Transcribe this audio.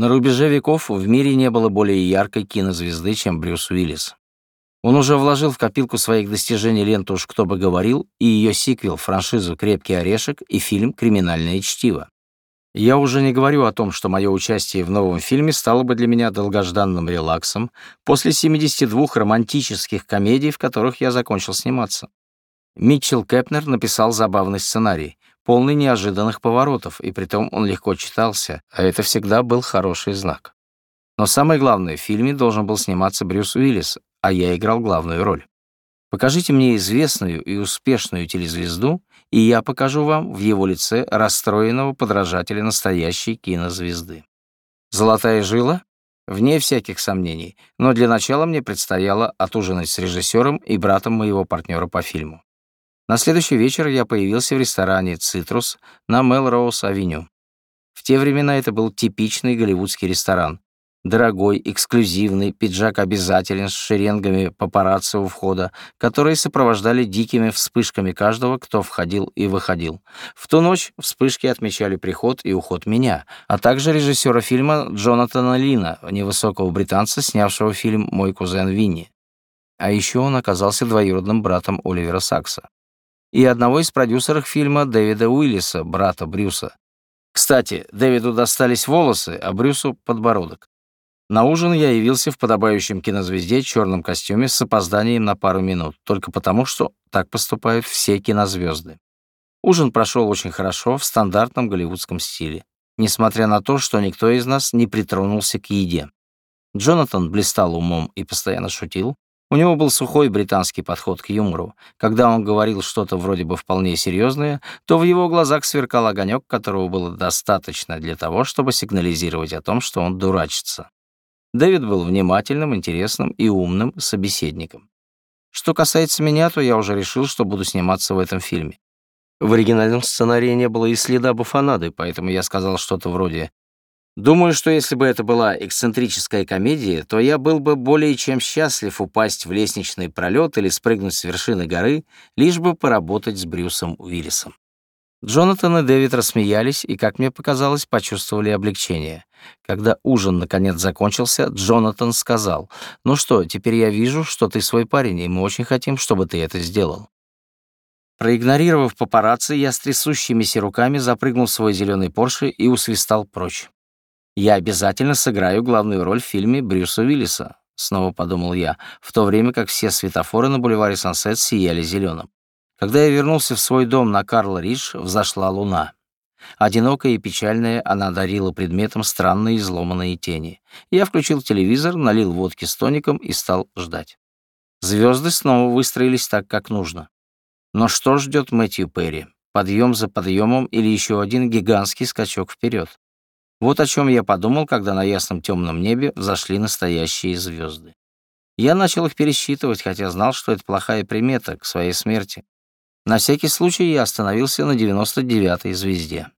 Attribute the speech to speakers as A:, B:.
A: На рубеже веков в мире не было более яркой кинозвезды, чем Брюс Уиллис. Он уже вложил в копилку своих достижений ленту «Уж кто бы говорил» и ее сиквел, франшизу «Крепкий орешек» и фильм «Криминальное чтиво». Я уже не говорю о том, что мое участие в новом фильме стало бы для меня долгожданным релаксом после 72 романтических комедий, в которых я закончил сниматься. Митчелл Кэпнер написал забавный сценарий, полный неожиданных поворотов, и притом он легко читался, а это всегда был хороший знак. Но самое главное, в фильме должен был сниматься Брюс Уиллис, а я играл главную роль. Покажите мне известную и успешную телезвезду, и я покажу вам в его лице расстроенного подражателя настоящей кинозвезды. «Золотая жила»? Вне всяких сомнений, но для начала мне предстояло отужинать с режиссером и братом моего партнера по фильму. На следующий вечер я появился в ресторане «Цитрус» на Мелроуз-авеню. В те времена это был типичный голливудский ресторан, Дорогой, эксклюзивный, пиджак обязателен с шеренгами папарацци у входа, которые сопровождали дикими вспышками каждого, кто входил и выходил. В ту ночь вспышки отмечали приход и уход меня, а также режиссера фильма Джонатана Лина, невысокого британца, снявшего фильм «Мой кузен Винни». А еще он оказался двоюродным братом Оливера Сакса. И одного из продюсеров фильма Дэвида Уиллиса, брата Брюса. Кстати, Дэвиду достались волосы, а Брюсу — подбородок. На ужин я явился в подобающем кинозвезде черном костюме с опозданием на пару минут, только потому, что так поступают все кинозвезды. Ужин прошел очень хорошо, в стандартном голливудском стиле, несмотря на то, что никто из нас не притронулся к еде. Джонатан блистал умом и постоянно шутил. У него был сухой британский подход к юмору. Когда он говорил что-то вроде бы вполне серьезное, то в его глазах сверкал огонек, которого было достаточно для того, чтобы сигнализировать о том, что он дурачится. Дэвид был внимательным, интересным и умным собеседником. Что касается меня, то я уже решил, что буду сниматься в этом фильме. В оригинальном сценарии не было и следа буфонады, поэтому я сказал что-то вроде «Думаю, что если бы это была эксцентрическая комедия, то я был бы более чем счастлив упасть в лестничный пролет или спрыгнуть с вершины горы, лишь бы поработать с Брюсом Уиллисом». Джонатан и Дэвид рассмеялись и, как мне показалось, почувствовали облегчение. Когда ужин наконец закончился, Джонатан сказал, «Ну что, теперь я вижу, что ты свой парень, и мы очень хотим, чтобы ты это сделал». Проигнорировав папарацци, я с трясущимися руками запрыгнул в свой зеленый Порше и усвистал прочь. «Я обязательно сыграю главную роль в фильме Брюса Уиллиса», — снова подумал я, в то время как все светофоры на бульваре Сансет сияли зеленым. Когда я вернулся в свой дом на Карл-Ридж, взошла луна. Одинокая и печальная, она дарила предметом странные изломанные тени. Я включил телевизор, налил водки с тоником и стал ждать. Звезды снова выстроились так, как нужно. Но что ждет Мэтью Перри? Подъем за подъемом или еще один гигантский скачок вперед? Вот о чем я подумал, когда на ясном темном небе взошли настоящие звезды. Я начал их пересчитывать, хотя знал, что это плохая примета к своей смерти. На всякий случай я остановился на 99-й звезде.